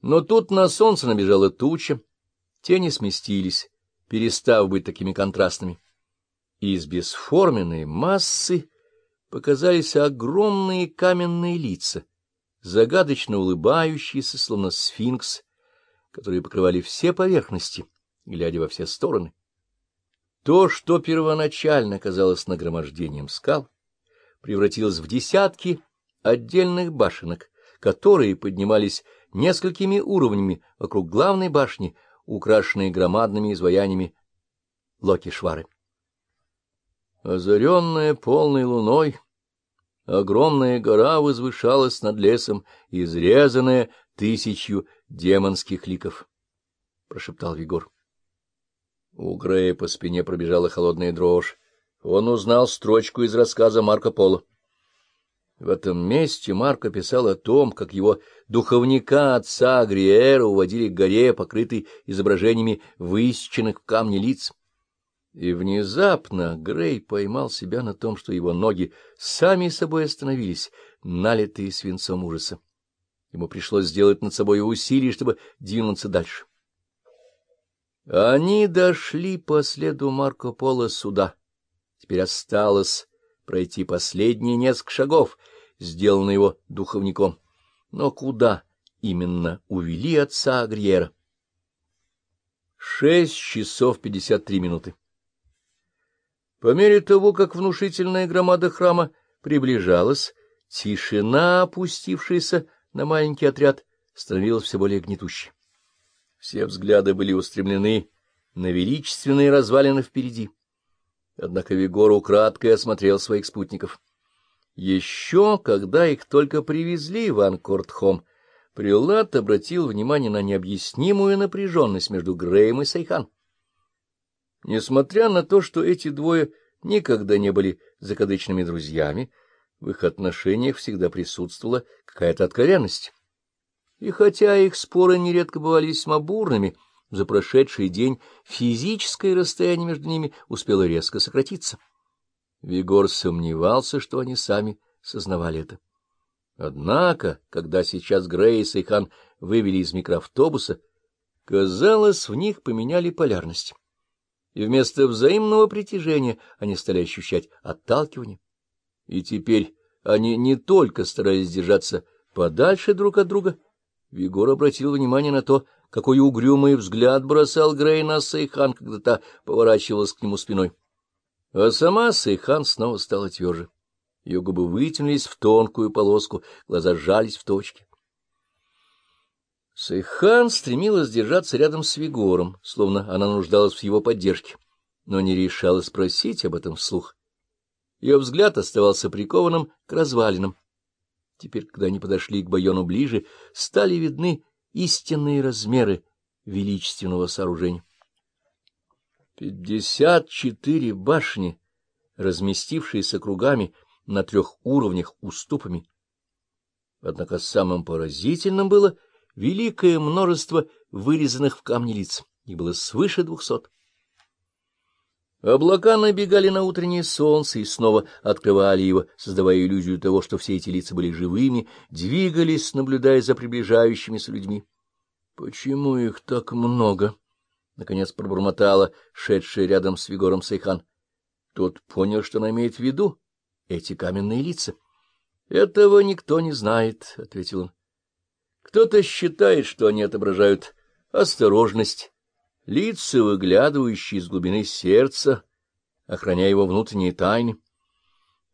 Но тут на солнце набежала туча, тени сместились, перестав быть такими контрастными. И из бесформенной массы показались огромные каменные лица, загадочно улыбающиеся, словно сфинкс, которые покрывали все поверхности, глядя во все стороны. То, что первоначально казалось нагромождением скал, превратилось в десятки отдельных башенок, которые поднимались несколькими уровнями вокруг главной башни, украшенной громадными изваяниями Локишвары. Озаренная полной луной, огромная гора возвышалась над лесом, изрезанная тысячью демонских ликов, — прошептал Вигор. У Грея по спине пробежала холодная дрожь. Он узнал строчку из рассказа Марко Поло. В этом месте Марко писал о том, как его духовника отца Гриэра уводили к горе, покрытой изображениями высеченных в камне лиц. И внезапно Грей поймал себя на том, что его ноги сами собой остановились, налитые свинцом ужаса. Ему пришлось сделать над собой усилие, чтобы двинуться дальше. Они дошли по следу Марко Поло сюда. Теперь осталось пройти последние несколько шагов, сделанные его духовником. Но куда именно увели отца Агриера? Шесть часов пятьдесят три минуты. По мере того, как внушительная громада храма приближалась, тишина, опустившаяся на маленький отряд, становилась все более гнетущей. Все взгляды были устремлены на величественные развалины впереди. Однако Вигор украдкой осмотрел своих спутников. Еще, когда их только привезли в Ангкор-Тхом, прелат обратил внимание на необъяснимую напряженность между Греем и Сайхан. Несмотря на то, что эти двое никогда не были закадычными друзьями, в их отношениях всегда присутствовала какая-то откровенность. И хотя их споры нередко бывали весьма бурными, за прошедший день физическое расстояние между ними успело резко сократиться. Вигор сомневался, что они сами сознавали это. Однако, когда сейчас Грейс и Хан вывели из микроавтобуса, казалось, в них поменяли полярность. И вместо взаимного притяжения они стали ощущать отталкивание. И теперь они не только старались держаться подальше друг от друга, Вигор обратил внимание на то, какой угрюмый взгляд бросал Грей на Сейхан, когда та поворачивалась к нему спиной. А сама Сейхан снова стала тверже. Ее губы вытянулись в тонкую полоску, глаза сжались в точке. Сейхан стремилась держаться рядом с Вигором, словно она нуждалась в его поддержке, но не решалась спросить об этом вслух. Ее взгляд оставался прикованным к развалинам. Теперь, когда они подошли к Байону ближе, стали видны истинные размеры величественного сооружения. Пятьдесят четыре башни, разместившиеся кругами на трех уровнях уступами. Однако самым поразительным было великое множество вырезанных в камне лиц. Их было свыше двухсот. Облака набегали на утреннее солнце и снова открывали его, создавая иллюзию того, что все эти лица были живыми, двигались, наблюдая за приближающимися людьми. — Почему их так много? — наконец пробормотала шедшая рядом с Вигором Сайхан. Тот понял, что она имеет в виду эти каменные лица. — Этого никто не знает, — ответил он. — Кто-то считает, что они отображают осторожность, лица, выглядывающие из глубины сердца, охраняя его внутренние тайны.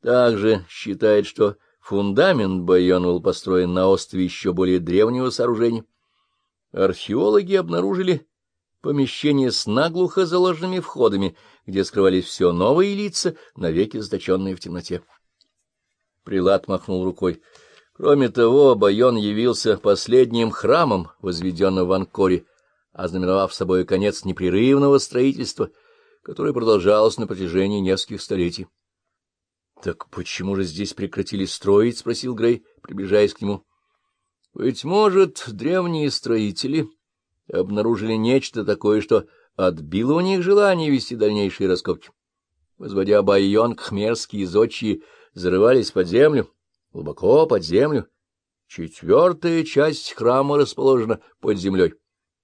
Также считает, что фундамент Байона был построен на острове еще более древнего сооружения. Археологи обнаружили помещение с наглухо заложенными входами, где скрывались все новые лица, навеки заточенные в темноте. Прилад махнул рукой. Кроме того, Байон явился последним храмом, возведенным в Анкоре, ознаменовав собой конец непрерывного строительства, которое продолжалось на протяжении нескольких столетий. — Так почему же здесь прекратили строить? — спросил Грей, приближаясь к нему. — Быть может, древние строители обнаружили нечто такое, что отбило у них желание вести дальнейшие раскопки. Возводя байон, кхмерские зодчие зарывались под землю, глубоко под землю, Четвертая часть храма расположена под землей.